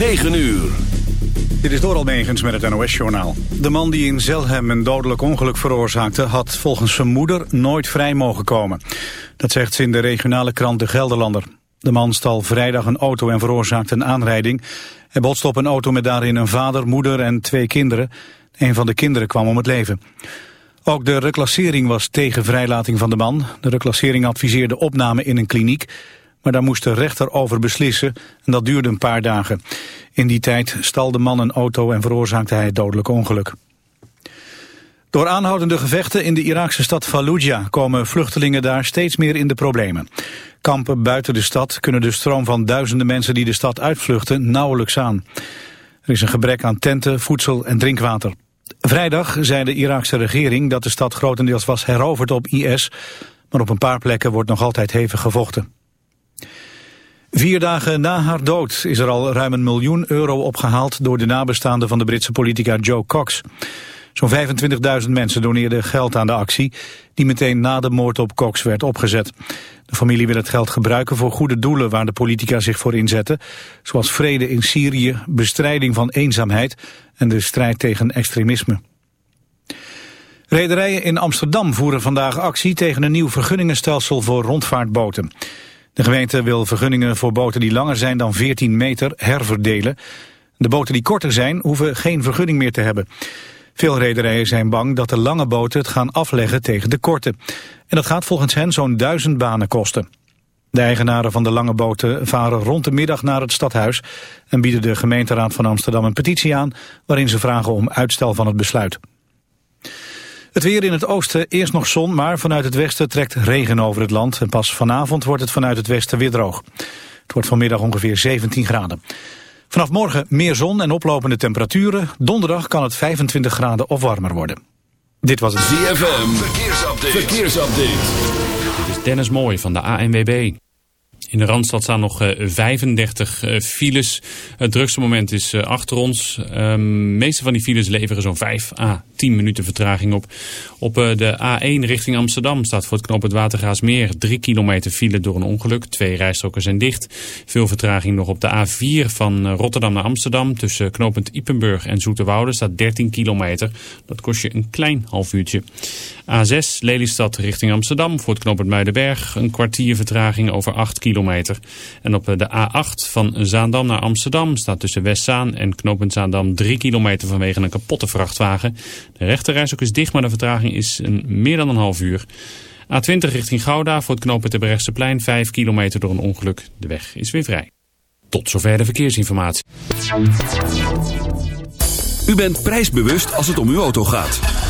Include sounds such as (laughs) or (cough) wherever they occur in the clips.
9 uur. Dit is Doral Megens met het NOS-journaal. De man die in Zelhem een dodelijk ongeluk veroorzaakte... had volgens zijn moeder nooit vrij mogen komen. Dat zegt ze in de regionale krant De Gelderlander. De man stal vrijdag een auto en veroorzaakte een aanrijding. Hij botste op een auto met daarin een vader, moeder en twee kinderen. Een van de kinderen kwam om het leven. Ook de reclassering was tegen vrijlating van de man. De reclassering adviseerde opname in een kliniek... maar daar moest de rechter over beslissen en dat duurde een paar dagen. In die tijd stal de man een auto en veroorzaakte hij dodelijk ongeluk. Door aanhoudende gevechten in de Iraakse stad Fallujah komen vluchtelingen daar steeds meer in de problemen. Kampen buiten de stad kunnen de stroom van duizenden mensen die de stad uitvluchten nauwelijks aan. Er is een gebrek aan tenten, voedsel en drinkwater. Vrijdag zei de Iraakse regering dat de stad grotendeels was heroverd op IS, maar op een paar plekken wordt nog altijd hevig gevochten. Vier dagen na haar dood is er al ruim een miljoen euro opgehaald door de nabestaanden van de Britse politica Joe Cox. Zo'n 25.000 mensen doneerden geld aan de actie, die meteen na de moord op Cox werd opgezet. De familie wil het geld gebruiken voor goede doelen waar de politica zich voor inzette, zoals vrede in Syrië, bestrijding van eenzaamheid en de strijd tegen extremisme. Rederijen in Amsterdam voeren vandaag actie tegen een nieuw vergunningenstelsel voor rondvaartboten. De gemeente wil vergunningen voor boten die langer zijn dan 14 meter herverdelen. De boten die korter zijn hoeven geen vergunning meer te hebben. Veel rederijen zijn bang dat de lange boten het gaan afleggen tegen de korte. En dat gaat volgens hen zo'n duizend banen kosten. De eigenaren van de lange boten varen rond de middag naar het stadhuis... en bieden de gemeenteraad van Amsterdam een petitie aan... waarin ze vragen om uitstel van het besluit. Het weer in het oosten, eerst nog zon, maar vanuit het westen trekt regen over het land. En pas vanavond wordt het vanuit het westen weer droog. Het wordt vanmiddag ongeveer 17 graden. Vanaf morgen meer zon en oplopende temperaturen. Donderdag kan het 25 graden of warmer worden. Dit was het ZFM. Verkeersupdate. Verkeersupdate. Dit is Dennis Mooij van de ANWB. In de Randstad staan nog 35 eh, eh, files. Het drukste moment is eh, achter ons. De ehm, meeste van die files leveren zo'n 5 à 10 minuten vertraging op. Op de A1 richting Amsterdam staat voor het knooppunt Watergraasmeer 3 kilometer file door een ongeluk. Twee rijstroken zijn dicht. Veel vertraging nog op de A4 van Rotterdam naar Amsterdam. Tussen knooppunt Ipenburg en Zoeterwoude staat 13 kilometer. Dat kost je een klein half uurtje. A6 Lelystad richting Amsterdam voor het knooppunt Muidenberg. Een kwartier vertraging over 8 kilometer. En op de A8 van Zaandam naar Amsterdam staat tussen Westzaan en knooppunt Zaandam 3 kilometer vanwege een kapotte vrachtwagen. De rechterreis ook is dicht, maar de vertraging is meer dan een half uur. A20 richting Gouda voor het knooppunt plein 5 kilometer door een ongeluk. De weg is weer vrij. Tot zover de verkeersinformatie. U bent prijsbewust als het om uw auto gaat.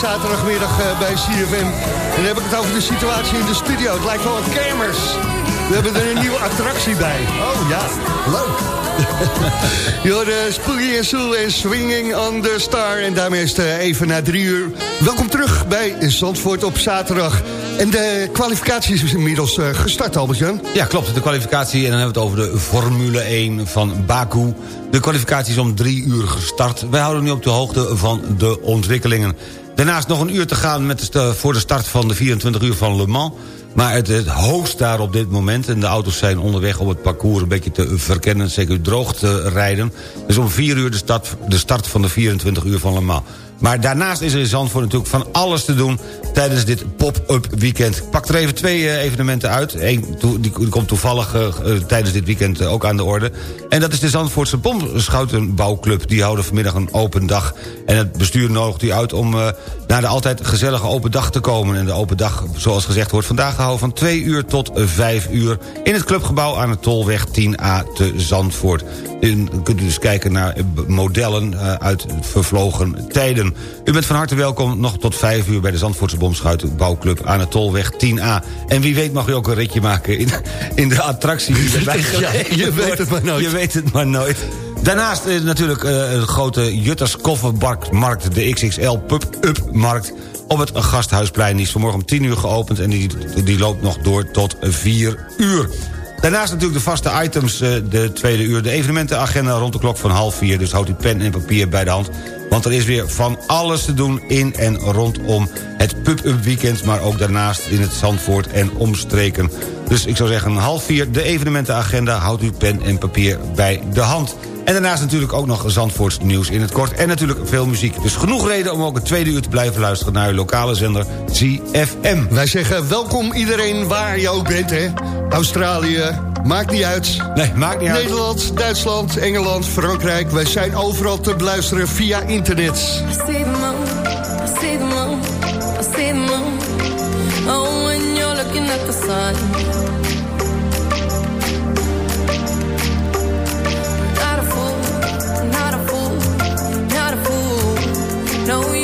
Zaterdagmiddag uh, bij CFM. En dan heb ik het over de situatie in de studio. Het lijkt wel een kermis. We hebben er een nieuwe attractie bij. Oh ja, leuk. (laughs) de Spooky en Soul en Swinging on the Star. En daarmee is het eh, even na drie uur. Welkom terug bij Zandvoort op zaterdag. En de kwalificatie is inmiddels uh, gestart, Albert-Jan. Ja, klopt. De kwalificatie, en dan hebben we het over de Formule 1 van Baku. De kwalificatie is om drie uur gestart. Wij houden nu op de hoogte van de ontwikkelingen. Daarnaast nog een uur te gaan met de, voor de start van de 24 uur van Le Mans... Maar het, het hoogst daar op dit moment... en de auto's zijn onderweg om het parcours een beetje te verkennen... zeker droog te rijden. Dus om 4 uur de start, de start van de 24 uur van Le Mans. Maar daarnaast is er in Zandvoort natuurlijk van alles te doen... tijdens dit pop-up weekend. Pak er even twee eh, evenementen uit. Eén die komt toevallig uh, tijdens dit weekend ook aan de orde. En dat is de Zandvoortse Bomschoutenbouwclub. Die houden vanmiddag een open dag. En het bestuur nodigt u uit om naar de altijd gezellige open dag te komen. En de open dag, zoals gezegd, wordt vandaag gehouden... van 2 uur tot 5 uur... in het clubgebouw aan de Tolweg 10A te Zandvoort. U kunt dus kijken naar modellen uit vervlogen tijden. U bent van harte welkom nog tot 5 uur bij de Zandvoortse Bomschuitenbouwclub aan de Tolweg 10A. En wie weet mag u ook een ritje maken in, in de attractie die erbij ja, Je weet het maar nooit. Je weet het maar nooit. Daarnaast is natuurlijk uh, de grote Jutters Koffermarkt, de XXL Pub-Up Markt op het Gasthuisplein. Die is vanmorgen om 10 uur geopend en die, die loopt nog door tot 4 uur. Daarnaast natuurlijk de vaste items, eh, de tweede uur... de evenementenagenda rond de klok van half vier. Dus houdt u pen en papier bij de hand. Want er is weer van alles te doen in en rondom het pub-up weekend... maar ook daarnaast in het Zandvoort en omstreken. Dus ik zou zeggen half vier, de evenementenagenda... houdt u pen en papier bij de hand. En daarnaast natuurlijk ook nog Zandvoorts nieuws in het kort. En natuurlijk veel muziek. Dus genoeg reden om ook het tweede uur te blijven luisteren... naar uw lokale zender CFM. Wij zeggen welkom iedereen waar je ook bent, hè. Australië, Maakt niet uit. Nee, maakt niet uit. Nederland, Duitsland, Engeland, Frankrijk. Wij zijn overal te beluisteren via internet. No,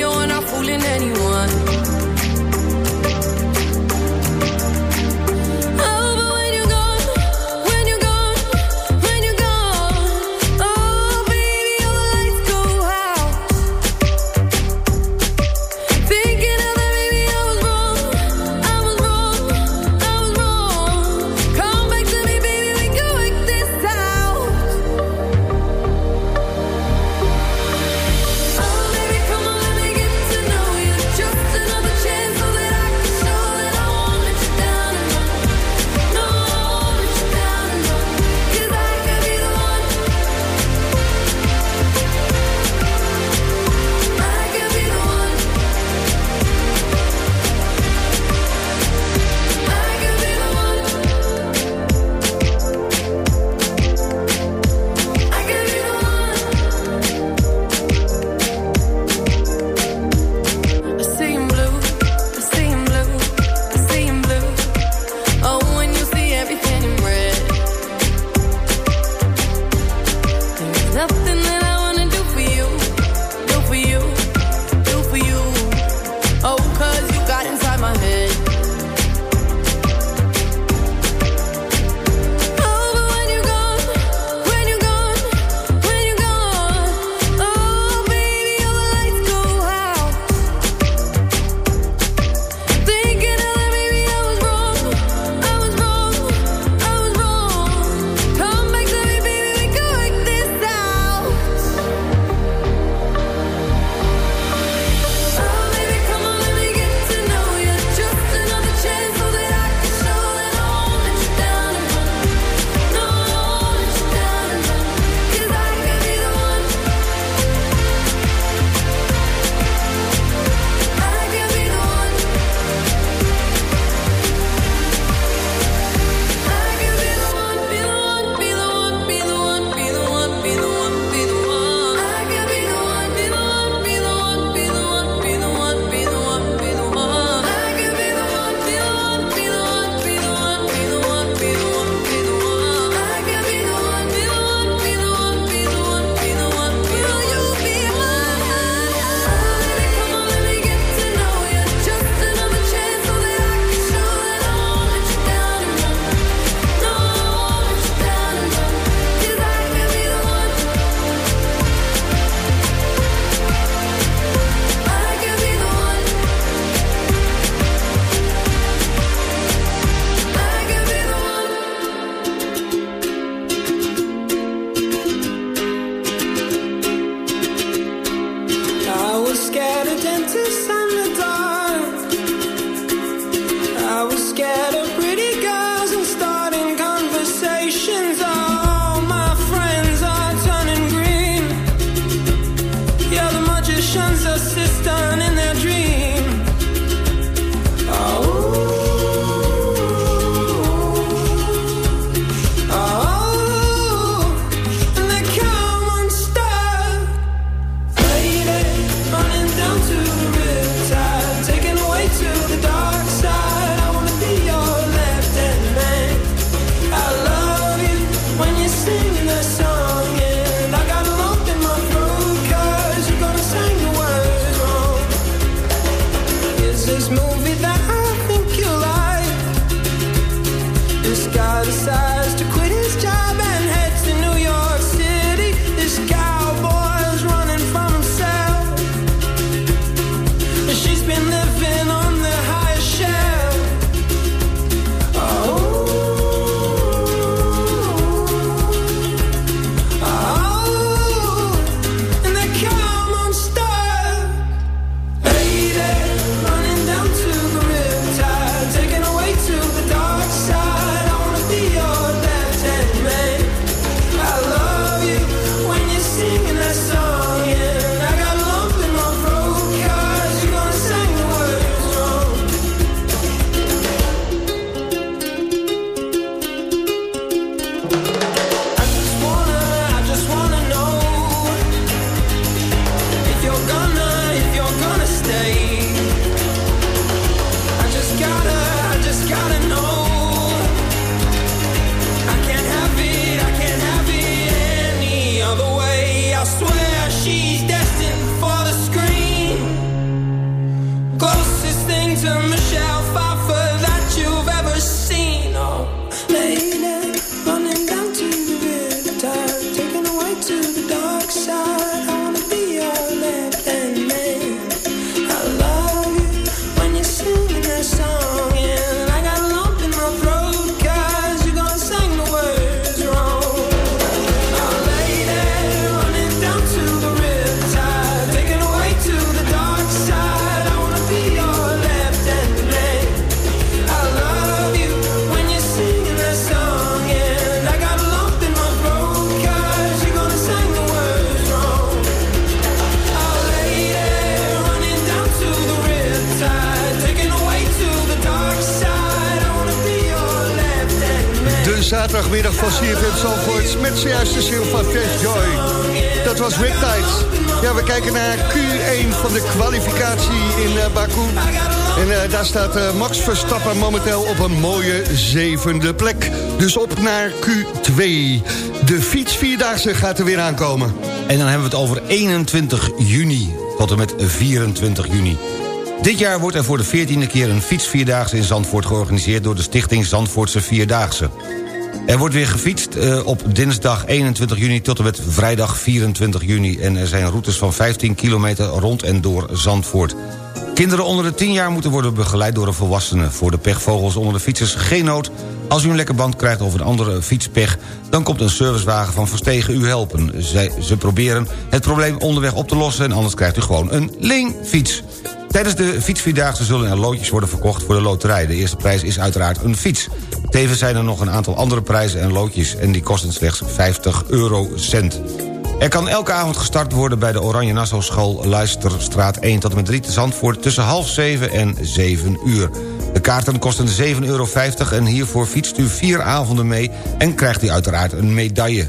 zevende plek. Dus op naar Q2. De fietsvierdaagse gaat er weer aankomen. En dan hebben we het over 21 juni tot en met 24 juni. Dit jaar wordt er voor de 14e keer een fietsvierdaagse in Zandvoort georganiseerd... door de stichting Zandvoortse Vierdaagse. Er wordt weer gefietst uh, op dinsdag 21 juni tot en met vrijdag 24 juni... en er zijn routes van 15 kilometer rond en door Zandvoort. Kinderen onder de 10 jaar moeten worden begeleid door een volwassene. Voor de pechvogels onder de fietsers geen nood. Als u een lekker band krijgt of een andere fietspech... dan komt een servicewagen van Verstegen u helpen. Zij, ze proberen het probleem onderweg op te lossen... en anders krijgt u gewoon een leenfiets. Tijdens de fietsvierdaagse zullen er loodjes worden verkocht voor de loterij. De eerste prijs is uiteraard een fiets. Tevens zijn er nog een aantal andere prijzen en loodjes... en die kosten slechts 50 eurocent. Er kan elke avond gestart worden bij de Oranje Nassau School... Luisterstraat 1 tot en met 3 te Zandvoort... tussen half 7 en 7 uur. De kaarten kosten 7,50 euro en hiervoor fietst u vier avonden mee... en krijgt u uiteraard een medaille.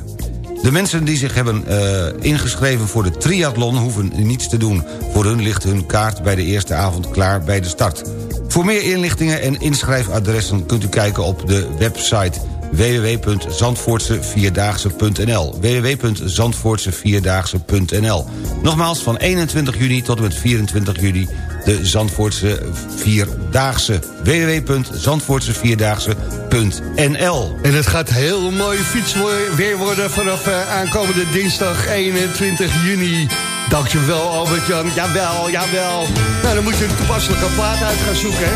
De mensen die zich hebben uh, ingeschreven voor de triathlon hoeven niets te doen. Voor hun ligt hun kaart bij de eerste avond klaar bij de start. Voor meer inlichtingen en inschrijfadressen kunt u kijken op de website www.zandvoortsevierdaagse.nl www.zandvoortsevierdaagse.nl Nogmaals, van 21 juni tot en met 24 juli de Zandvoortse Vierdaagse. www.zandvoortsevierdaagse.nl En het gaat heel mooi fiets weer worden vanaf uh, aankomende dinsdag 21 juni. Dankjewel Albert-Jan, jawel, jawel. Nou, dan moet je een toepasselijke plaat uit gaan zoeken.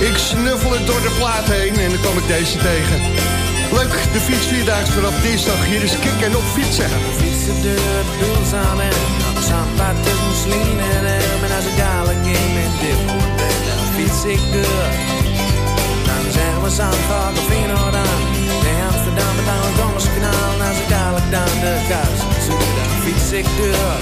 Ik snuffel het door de plaat heen en dan kom ik deze tegen. Leuk, de fiets vierdaagse vanaf dinsdag. Hier is Kik en op fietsen. Fietsen door het doel samen. Zandpad tussen Slien en hem. En als ik dadelijk in mijn dip dan fiets ik door. Dan zeggen we Zandvoort of Feyenoord aan. Nee, Amsterdam aan het Dommers kanaal. En als ik dadelijk dan de kous zoek, dan fiets ik door.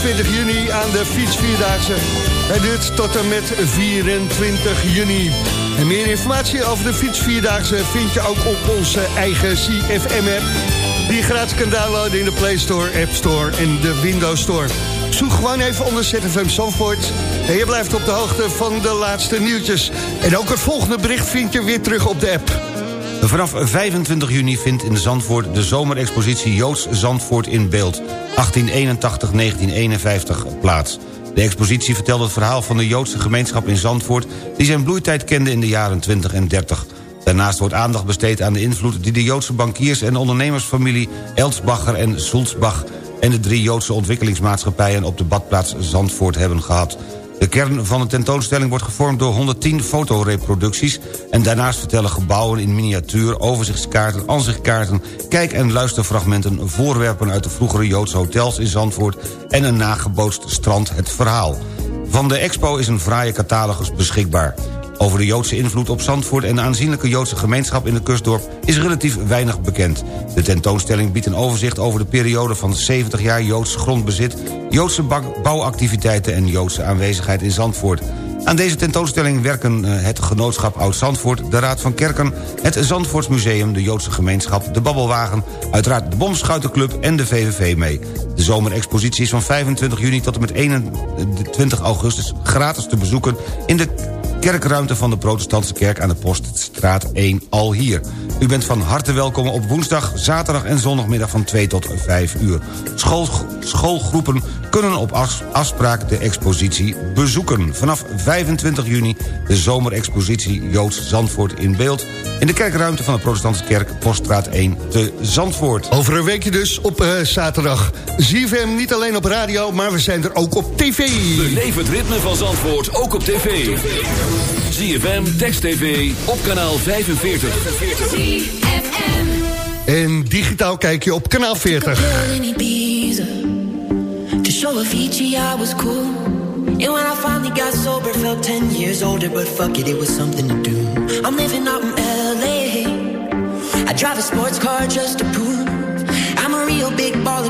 20 juni aan de fietsvierdaagse. en duurt tot en met 24 juni. En meer informatie over de fietsvierdaagse vind je ook op onze eigen CFM-app. Die je gratis kan downloaden in de Play Store, App Store en de Windows Store. Zoek gewoon even onder ZFM Zandvoort. En je blijft op de hoogte van de laatste nieuwtjes. En ook het volgende bericht vind je weer terug op de app. Vanaf 25 juni vindt in Zandvoort de zomerexpositie Joods Zandvoort in beeld 1881-1951 plaats. De expositie vertelt het verhaal van de Joodse gemeenschap in Zandvoort... die zijn bloeitijd kende in de jaren 20 en 30. Daarnaast wordt aandacht besteed aan de invloed die de Joodse bankiers... en ondernemersfamilie Elsbacher en Sulzbach... en de drie Joodse ontwikkelingsmaatschappijen op de badplaats Zandvoort hebben gehad. De kern van de tentoonstelling wordt gevormd door 110 fotoreproducties... en daarnaast vertellen gebouwen in miniatuur, overzichtskaarten, ansichtkaarten... kijk- en luisterfragmenten, voorwerpen uit de vroegere Joodse hotels in Zandvoort... en een nagebootst strand het verhaal. Van de expo is een fraaie catalogus beschikbaar. Over de Joodse invloed op Zandvoort en de aanzienlijke Joodse gemeenschap in de kustdorp is relatief weinig bekend. De tentoonstelling biedt een overzicht over de periode van 70 jaar Joods grondbezit, Joodse bouwactiviteiten en Joodse aanwezigheid in Zandvoort. Aan deze tentoonstelling werken eh, het Genootschap Oud-Zandvoort... de Raad van Kerken, het Zandvoortsmuseum, de Joodse Gemeenschap... de Babbelwagen, uiteraard de Bomschuitenclub en de VVV mee. De zomerexpositie is van 25 juni tot en met 21 augustus... gratis te bezoeken in de kerkruimte van de protestantse kerk aan de Poststraat 1 al hier. U bent van harte welkom op woensdag, zaterdag en zondagmiddag van 2 tot 5 uur. School, schoolgroepen kunnen op afspraak de expositie bezoeken. Vanaf 25 juni de zomerexpositie Joods Zandvoort in beeld... in de kerkruimte van de protestantse kerk Poststraat 1 te Zandvoort. Over een weekje dus op eh, zaterdag. ZFM niet alleen op radio, maar we zijn er ook op tv. Beleef het ritme van Zandvoort ook op tv. ZFM, Text TV, op kanaal 45. ZFM. En digitaal kijk je op kanaal 40. girl in Ibiza To show Avicii I was cool And when I finally got sober Felt 10 years older But fuck it, it was something to do I'm living out in L.A. I drive a sports car just to prove I'm a real big baller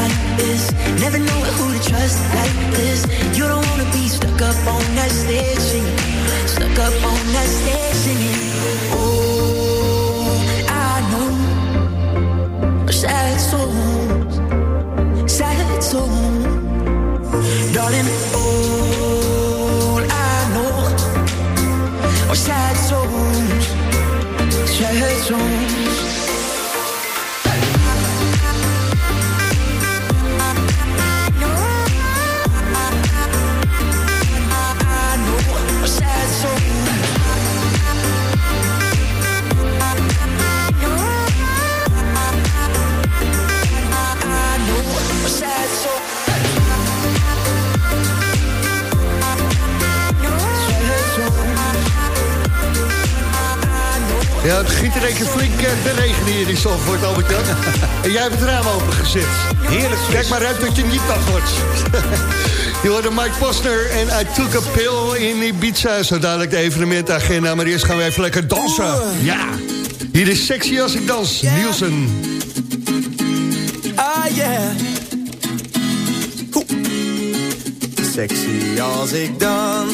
this. Never know who to trust like this. You don't wanna be stuck up on that stage singing. Stuck up on that stage singing. Oh, I know. Sad songs, sad songs. Darling, all I know are sad songs, sad songs. Ja, het begint in één keer flink eh, te regenen hier in Zandvoort, Albert Jan. (laughs) En jij hebt het raam opengezet. Heerlijk. Kijk maar uit dat je niet nat wordt. (laughs) je hoorde Mike Posner en I Took a Pill in Ibiza. Zo dadelijk de evenementagenda. Maar eerst gaan we even lekker dansen. Ja. Hier is sexy als ik dans. Nielsen. Ah yeah. Sexy als ik dans.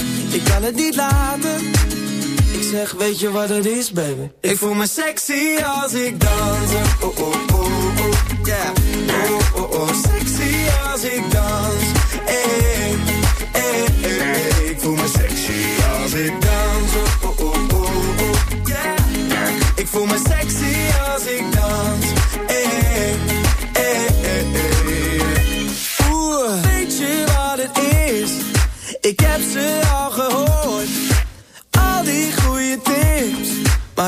ik kan het niet laten. Ik zeg, weet je wat het is, baby? Ik voel me sexy als ik dans. Oh, oh, oh, oh, yeah. Oh, oh, oh, sexy als ik dans.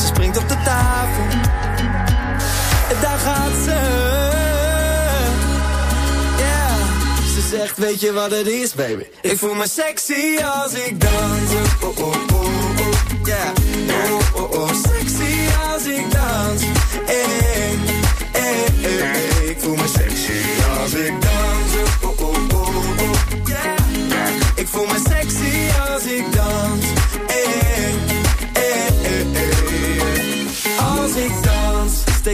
Ze springt op de tafel. Daar gaat ze. Yeah. Ze zegt, weet je wat het is, baby? Ik voel me sexy als ik dans. Oh, oh, oh, oh. Yeah. Oh, oh, oh. Sexy als ik dans.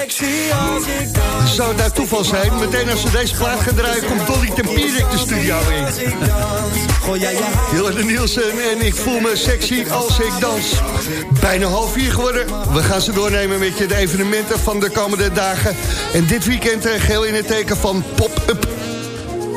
sexy als ik dans. Zou het nou toeval zijn? Meteen als we deze plaat gaan draaien... komt Dolly Tempierik de studio in. Hilde Nielsen en ik voel me sexy als ik dans. Bijna half vier geworden. We gaan ze doornemen met je de evenementen van de komende dagen. En dit weekend eh, geheel in het teken van pop-up.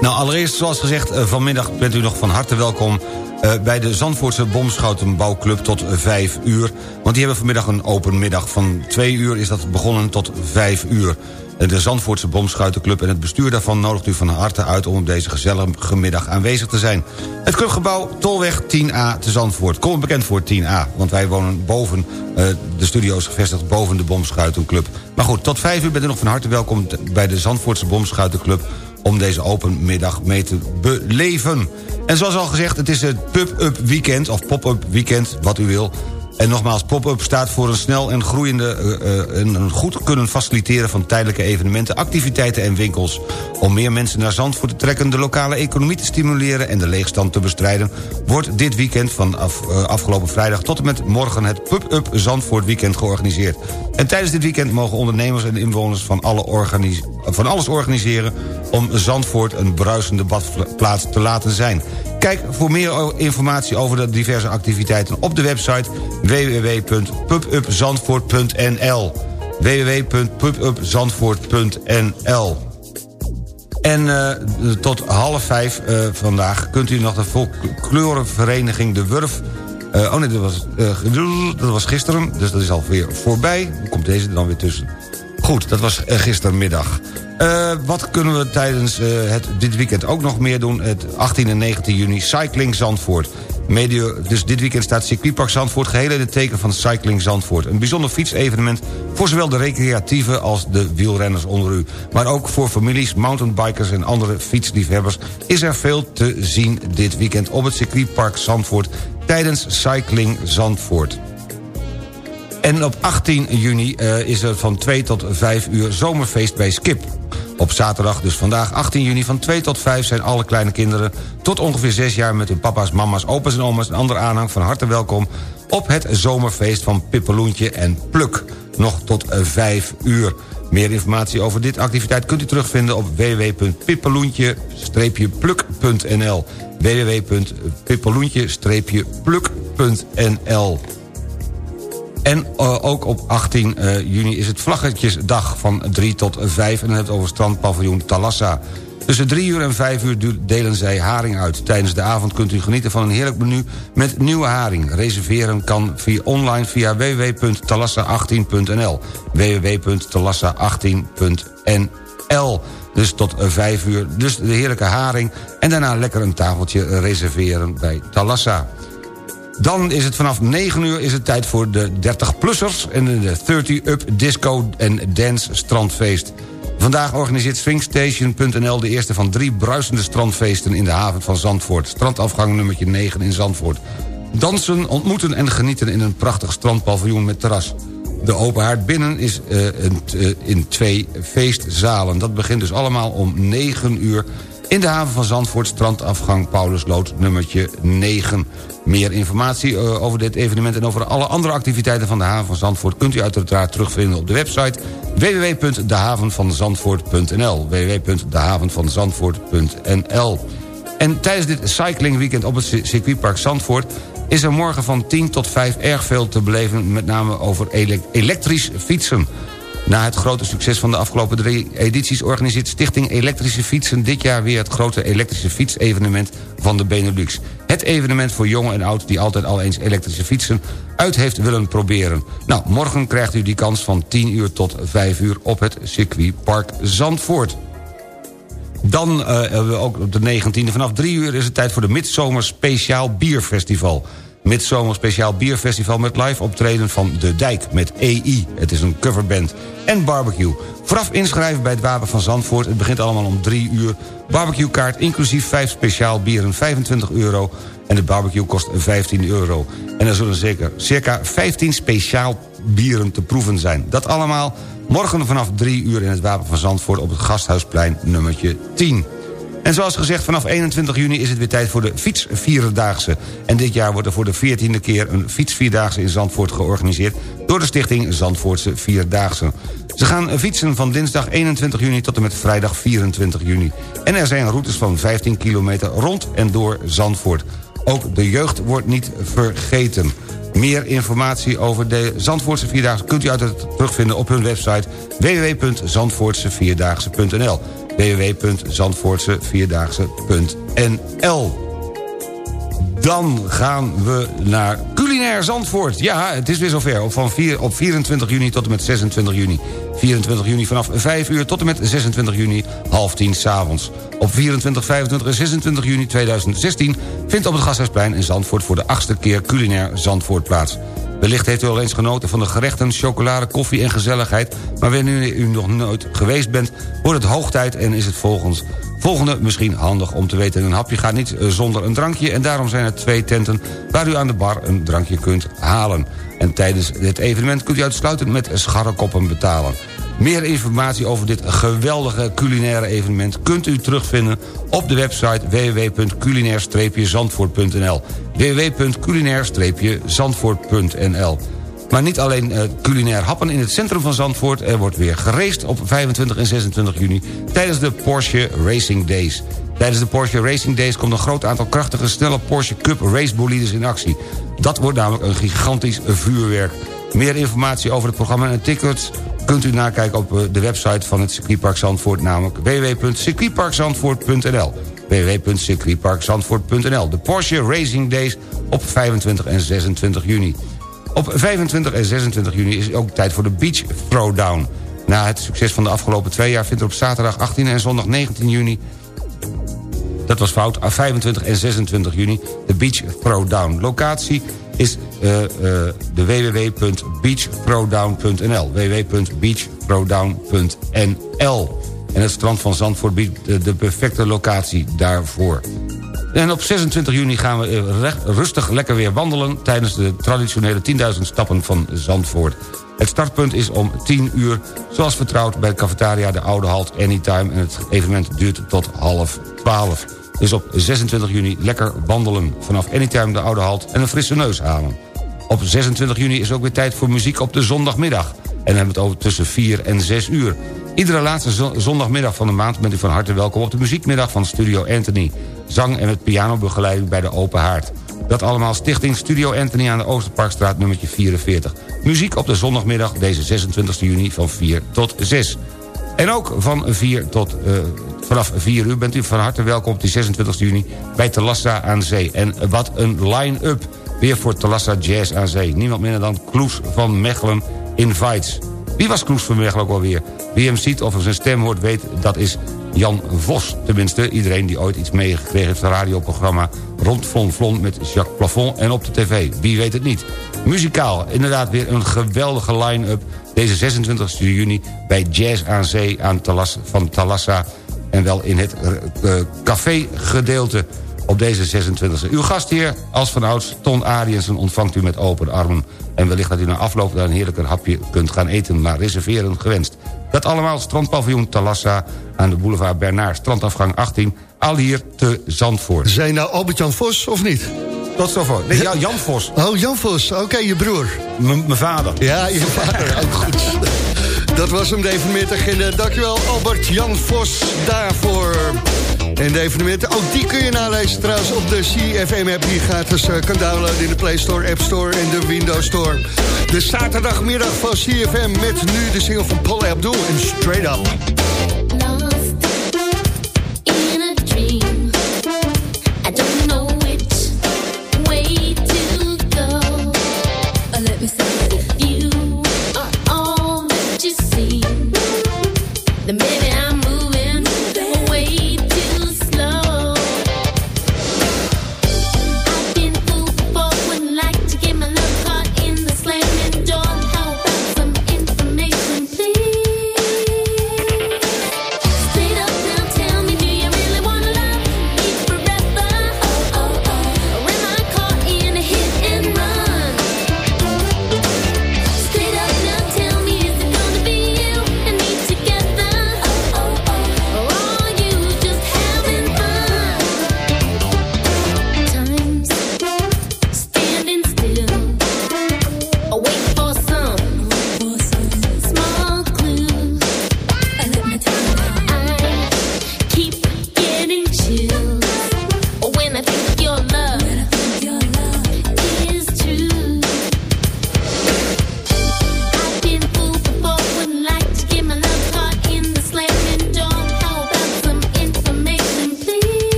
Nou, allereerst, zoals gezegd, eh, vanmiddag bent u nog van harte welkom... Uh, bij de Zandvoortse Bomschoutenbouwclub tot 5 uur. Want die hebben vanmiddag een open middag. Van 2 uur is dat begonnen tot 5 uur. De Zandvoortse Bomschuitenclub en het bestuur daarvan nodigt u van harte uit... om op deze gezellige middag aanwezig te zijn. Het clubgebouw Tolweg 10A te Zandvoort. Kom bekend voor 10A, want wij wonen boven... Uh, de studio's gevestigd boven de Bomschuitenclub. Maar goed, tot 5 uur bent u nog van harte welkom... bij de Zandvoortse Bomschuitenclub om deze open middag mee te beleven. En zoals al gezegd, het is het pub-up weekend, of pop-up weekend, wat u wil... En nogmaals, pop-up staat voor een snel en groeiende... Uh, een goed kunnen faciliteren van tijdelijke evenementen... activiteiten en winkels. Om meer mensen naar Zandvoort te trekken... de lokale economie te stimuleren en de leegstand te bestrijden... wordt dit weekend van af, uh, afgelopen vrijdag tot en met morgen... het Pub-up Zandvoort Weekend georganiseerd. En tijdens dit weekend mogen ondernemers en inwoners van, alle van alles organiseren... om Zandvoort een bruisende badplaats te laten zijn. Kijk voor meer informatie over de diverse activiteiten op de website www.pubupzandvoort.nl www.pubupzandvoort.nl En uh, tot half vijf uh, vandaag kunt u nog de folklorevereniging De Wurf... Uh, oh nee, dat was, dat was gisteren, dus dat is alweer voorbij. Komt deze er dan weer tussen. Goed, dat was gistermiddag. Uh, wat kunnen we tijdens het, dit weekend ook nog meer doen? Het 18 en 19 juni Cycling Zandvoort. Medio, dus dit weekend staat circuitpark Zandvoort geheel in het teken van Cycling Zandvoort. Een bijzonder fietsevenement voor zowel de recreatieve als de wielrenners onder u. Maar ook voor families, mountainbikers en andere fietsliefhebbers... is er veel te zien dit weekend op het circuitpark Zandvoort... tijdens Cycling Zandvoort. En op 18 juni uh, is er van 2 tot 5 uur zomerfeest bij Skip. Op zaterdag, dus vandaag 18 juni, van 2 tot 5... zijn alle kleine kinderen tot ongeveer 6 jaar... met hun papa's, mama's, opa's en oma's en andere aanhang... van harte welkom op het zomerfeest van Pippeloentje en Pluk. Nog tot 5 uur. Meer informatie over dit activiteit kunt u terugvinden op www.pippeloentje-pluk.nl www.pippeloentje-pluk.nl en uh, ook op 18 uh, juni is het Vlaggetjesdag van 3 tot 5... en dan hebben het over strandpaviljoen Talassa. Tussen 3 uur en 5 uur delen zij haring uit. Tijdens de avond kunt u genieten van een heerlijk menu met nieuwe haring. Reserveren kan via online via www.talassa18.nl www.talassa18.nl Dus tot 5 uur, dus de heerlijke haring... en daarna lekker een tafeltje reserveren bij Talassa. Dan is het vanaf 9 uur is het tijd voor de 30-plussers... en de 30-up disco en dance strandfeest. Vandaag organiseert Swingstation.nl de eerste van drie bruisende strandfeesten... in de haven van Zandvoort. Strandafgang nummertje 9 in Zandvoort. Dansen, ontmoeten en genieten in een prachtig strandpaviljoen met terras. De open haard binnen is uh, in twee feestzalen. Dat begint dus allemaal om 9 uur in de haven van Zandvoort, strandafgang Paulusloot nummertje 9. Meer informatie uh, over dit evenement en over alle andere activiteiten van de haven van Zandvoort... kunt u uiteraard terugvinden op de website www.dehavenvanzandvoort.nl www.dehavenvanzandvoort.nl En tijdens dit cyclingweekend op het circuitpark Zandvoort is er morgen van 10 tot 5 erg veel te beleven... met name over elektrisch fietsen. Na het grote succes van de afgelopen drie edities... organiseert Stichting Elektrische Fietsen dit jaar weer... het grote elektrische fietsevenement van de Benelux. Het evenement voor jong en oud die altijd al eens elektrische fietsen... uit heeft willen proberen. Nou, morgen krijgt u die kans van 10 uur tot 5 uur... op het circuitpark Zandvoort. Dan uh, hebben we ook op de 19e vanaf 3 uur is het tijd voor de Midzomer Speciaal Bierfestival. Midzomer Speciaal Bierfestival met live optreden van De Dijk met EI. Het is een coverband. En barbecue. Vooraf inschrijven bij het Wapen van Zandvoort. Het begint allemaal om 3 uur. Barbecuekaart inclusief 5 speciaal bieren 25 euro. En de barbecue kost 15 euro. En er zullen zeker circa 15 speciaal bieren te proeven zijn. Dat allemaal morgen vanaf 3 uur in het Wapen van Zandvoort... op het Gasthuisplein nummertje 10. En zoals gezegd, vanaf 21 juni is het weer tijd voor de fietsvierdaagse. En dit jaar wordt er voor de 14e keer een fietsvierdaagse in Zandvoort georganiseerd... door de stichting Zandvoortse Vierdaagse. Ze gaan fietsen van dinsdag 21 juni tot en met vrijdag 24 juni. En er zijn routes van 15 kilometer rond en door Zandvoort. Ook de jeugd wordt niet vergeten. Meer informatie over de Zandvoortse Vierdaagse... kunt u uiteraard terugvinden op hun website www.zandvoortsevierdaagse.nl www.zandvoortsevierdaagse.nl dan gaan we naar culinair Zandvoort. Ja, het is weer zover. Op, van vier, op 24 juni tot en met 26 juni. 24 juni vanaf 5 uur tot en met 26 juni half 10 s'avonds. Op 24, 25 en 26 juni 2016 vindt op het Gasthuisplein in Zandvoort... voor de achtste keer culinair Zandvoort plaats. Wellicht heeft u al eens genoten van de gerechten, chocolade, koffie en gezelligheid... maar wanneer u nog nooit geweest bent, wordt het hoog tijd en is het volgens Volgende misschien handig om te weten. Een hapje gaat niet eh, zonder een drankje... en daarom zijn er twee tenten waar u aan de bar een drankje kunt halen. En tijdens dit evenement kunt u uitsluitend met scharrekoppen betalen. Meer informatie over dit geweldige culinaire evenement... kunt u terugvinden op de website www.culinair-zandvoort.nl www.culinair-zandvoort.nl maar niet alleen uh, culinair happen in het centrum van Zandvoort... er wordt weer gereced op 25 en 26 juni... tijdens de Porsche Racing Days. Tijdens de Porsche Racing Days komt een groot aantal krachtige... snelle Porsche Cup racebolides in actie. Dat wordt namelijk een gigantisch vuurwerk. Meer informatie over het programma en tickets kunt u nakijken op eh, de website van het circuitpark Zandvoort... namelijk www.circuitparkzandvoort.nl www.circuitparkzandvoort.nl De Porsche Racing Days op 25 en 26 juni. Op 25 en 26 juni is ook tijd voor de Beach Throwdown. Na het succes van de afgelopen twee jaar vindt er op zaterdag 18 en zondag 19 juni... dat was fout, 25 en 26 juni de Beach Throwdown. Locatie is uh, uh, de www.beachthrowdown.nl www.beachthrowdown.nl En het strand van Zandvoort biedt de, de perfecte locatie daarvoor. En op 26 juni gaan we eh, rustig lekker weer wandelen... tijdens de traditionele 10.000 stappen van Zandvoort. Het startpunt is om 10 uur, zoals vertrouwd bij de cafetaria De Oude Halt Anytime... en het evenement duurt tot half 12. Dus op 26 juni lekker wandelen vanaf Anytime De Oude Halt... en een frisse neus halen. Op 26 juni is ook weer tijd voor muziek op de zondagmiddag. En dan hebben we het over tussen 4 en 6 uur. Iedere laatste zondagmiddag van de maand bent u van harte welkom... op de muziekmiddag van Studio Anthony. Zang en met pianobegeleiding bij de Open Haard. Dat allemaal Stichting Studio Anthony aan de Oosterparkstraat nummertje 44. Muziek op de zondagmiddag deze 26 juni van 4 tot 6. En ook van 4 tot, uh, vanaf 4 uur bent u van harte welkom op die 26 juni... bij Telassa aan Zee. En wat een line-up weer voor Telassa Jazz aan Zee. Niemand minder dan Kloes van Mechelen Invites. Wie was Kloes van Mechelen ook alweer? Wie hem ziet of zijn stem hoort weet, dat is Jan Vos. Tenminste, iedereen die ooit iets meegekregen heeft... van radioprogramma Rond Flon Flon met Jacques Plafond en op de tv. Wie weet het niet. Muzikaal, inderdaad weer een geweldige line-up... deze 26 juni bij Jazz aan Zee aan Talas, van Talassa... en wel in het uh, café-gedeelte op deze 26e. Uw gastheer, als van ouds, Ton Ariensen, ontvangt u met open armen. En wellicht dat u na afloop daar een heerlijker hapje kunt gaan eten... maar reserveren gewenst. Dat allemaal strandpaviljoen Talassa aan de boulevard Bernard. Strandafgang 18, al hier te Zandvoort. Zijn nou Albert-Jan Vos of niet? Tot zover. Nee, Jan Vos. Oh, Jan Vos. Oké, je broer. Mijn vader. Ja, je vader. Ook goed. Dat was hem, de evenementagenda. Dankjewel, Albert-Jan Vos, daarvoor. En de evenementen, ook die kun je nalezen trouwens op de CFM-app... die gratis uh, kan downloaden in de Play Store, App Store en de Windows Store. De zaterdagmiddag van CFM met nu de single van Paul Abdul en Straight Up.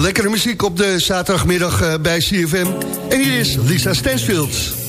lekkere muziek op de zaterdagmiddag eh, bij CFM. En hier is Lisa Stansfield.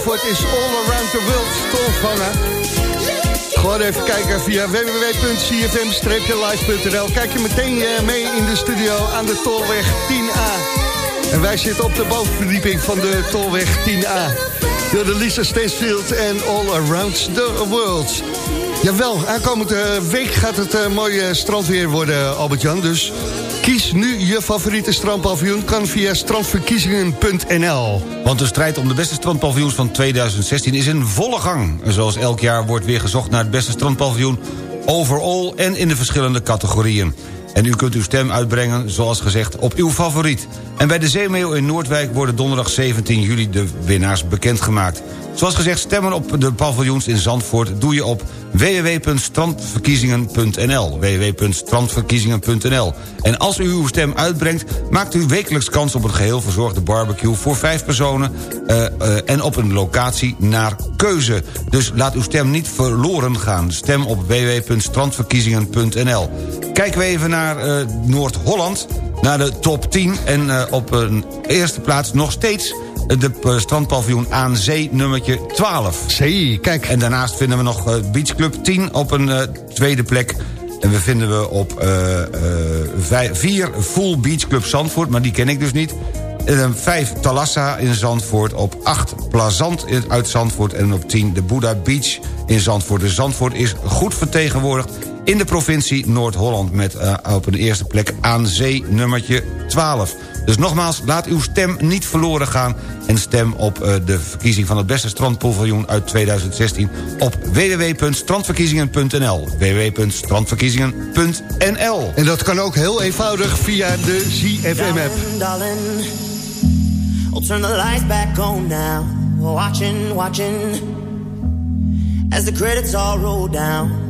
Zandvoort is all around the world. Tom Vanna. Gewoon even kijken via www.cfm-live.nl. Kijk je meteen eh, mee in de studio aan de Tolweg 10A. En wij zitten op de bovenverdieping van de Tolweg 10A. Door de Lisa Stansfield en All Around the World. Jawel, aankomende week gaat het uh, mooie strandweer worden, Albert-Jan. Dus kies nu je favoriete strandpaviljoen. Kan via strandverkiezingen.nl. Want de strijd om de beste strandpaviljoens van 2016 is in volle gang. Zoals elk jaar wordt weer gezocht naar het beste strandpaviljoen... overall en in de verschillende categorieën. En u kunt uw stem uitbrengen, zoals gezegd, op uw favoriet. En bij de Zeemeeuw in Noordwijk worden donderdag 17 juli de winnaars bekendgemaakt. Zoals gezegd, stemmen op de paviljoens in Zandvoort doe je op www.strandverkiezingen.nl www.strandverkiezingen.nl En als u uw stem uitbrengt, maakt u wekelijks kans op een geheel verzorgde barbecue voor vijf personen uh, uh, en op een locatie naar keuze. Dus laat uw stem niet verloren gaan. Stem op www.strandverkiezingen.nl Kijken we even naar uh, Noord-Holland, naar de top 10 en op een eerste plaats nog steeds de uh, strandpaviljoen aan zee nummertje 12. Zee, kijk. En daarnaast vinden we nog Beach Club 10 op een uh, tweede plek. En we vinden we op 4 Full Beach Club Zandvoort, maar die ken ik dus niet. 5 Talassa in Zandvoort, op 8 Plazant uit Zandvoort... en op 10 de Buddha Beach in Zandvoort. Dus Zandvoort is goed vertegenwoordigd in de provincie Noord-Holland... met uh, op een eerste plek aan zee nummertje 12. Dus nogmaals, laat uw stem niet verloren gaan... en stem op eh, de verkiezing van het beste strandpaviljoen uit 2016... op www.strandverkiezingen.nl www.strandverkiezingen.nl En dat kan ook heel eenvoudig via de ZFM-app. I'll turn the lights back on now. Watching, watching. As the credits all roll down.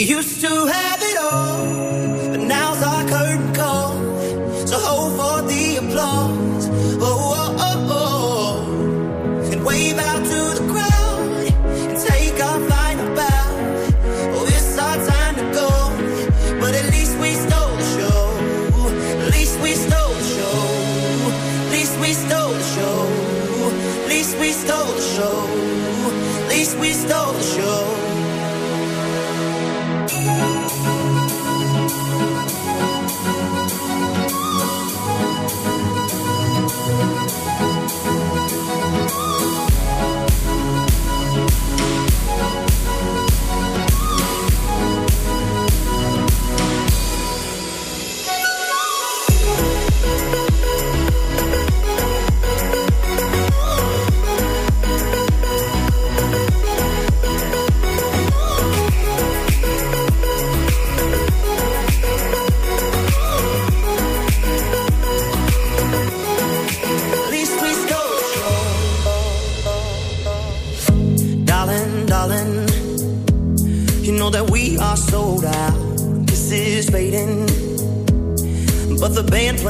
We used to have it all, but now's our curtain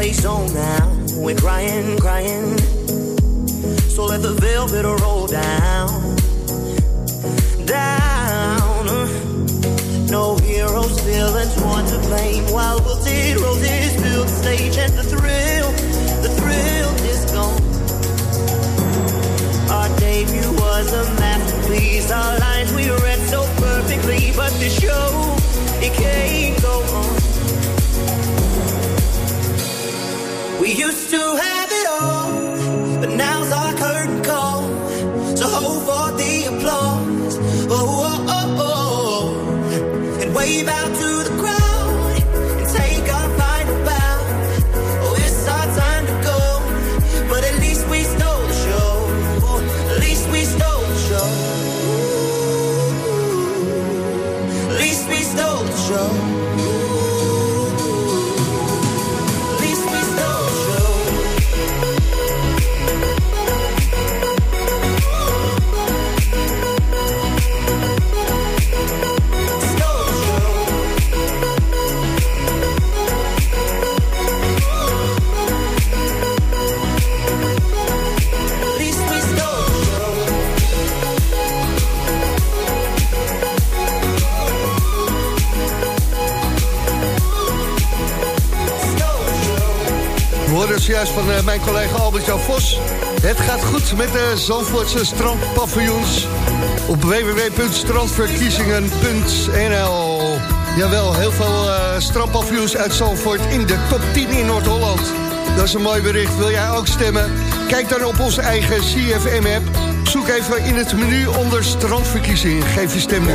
the band now. We're crying, crying. So let the velvet roll down, down. No heroes, villains, one to blame. While wilted roses fill the stage, and the thrill, the thrill is gone. Our debut was a masterpiece. Our lines we read so perfectly, but the show it can't Juist van eh, mijn collega Albert-Jan Vos. Het gaat goed met de Zandvoortse strandpaviljoens op www.strandverkiezingen.nl Jawel, heel veel eh strandpaviljoens uit Zandvoort in de top 10 in Noord-Holland. Dat is een mooi bericht. Wil jij ook stemmen? Kijk dan op onze eigen CFM-app. Zoek even in het menu onder strandverkiezingen. Geef je stem nu.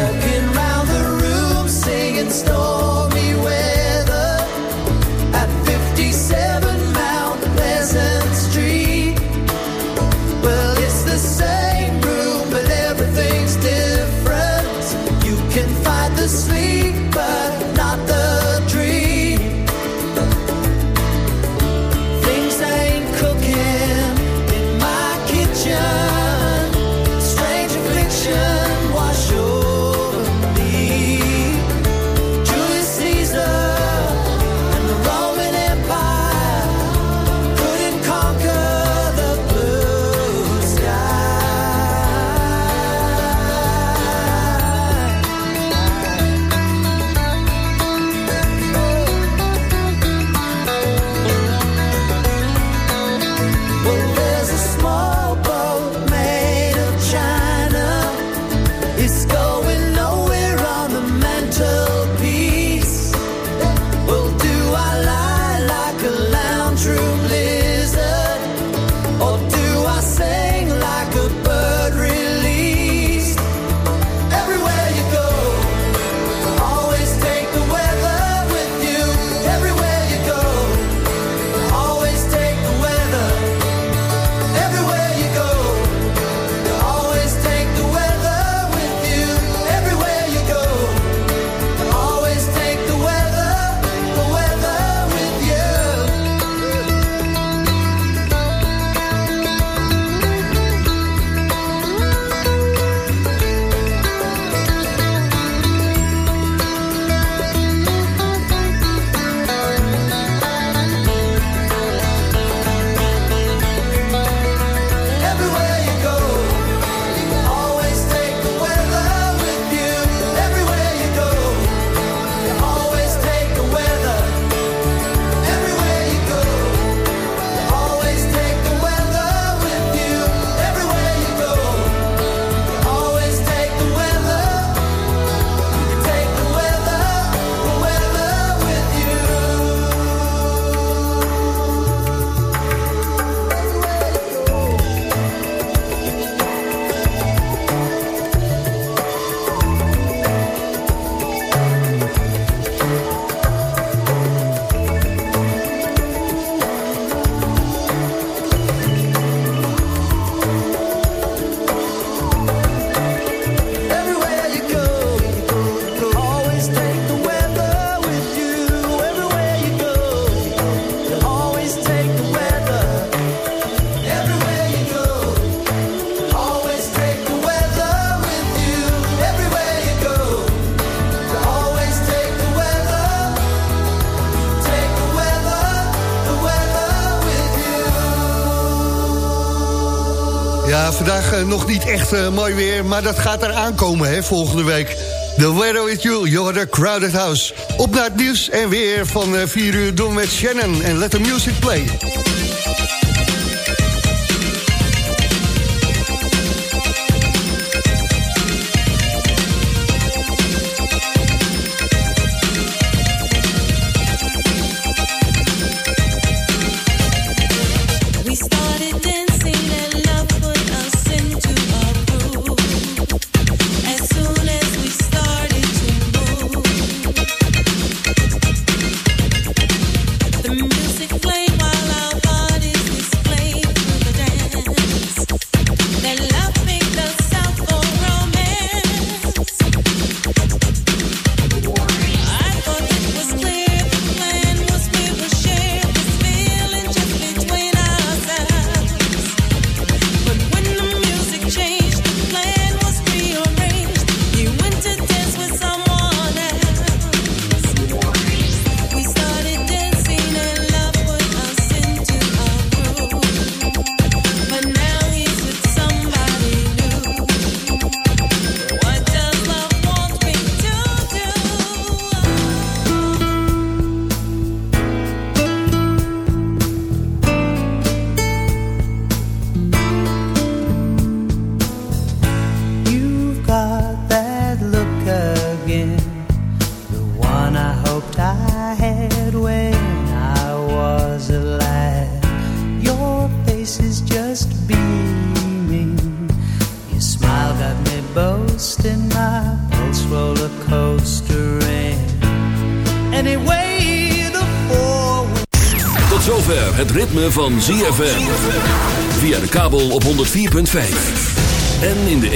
nog niet echt eh, mooi weer, maar dat gaat eraan komen hè, volgende week. The Weather With You, you're the crowded house. Op naar het nieuws en weer van eh, 4 uur doen met Shannon en let the music play.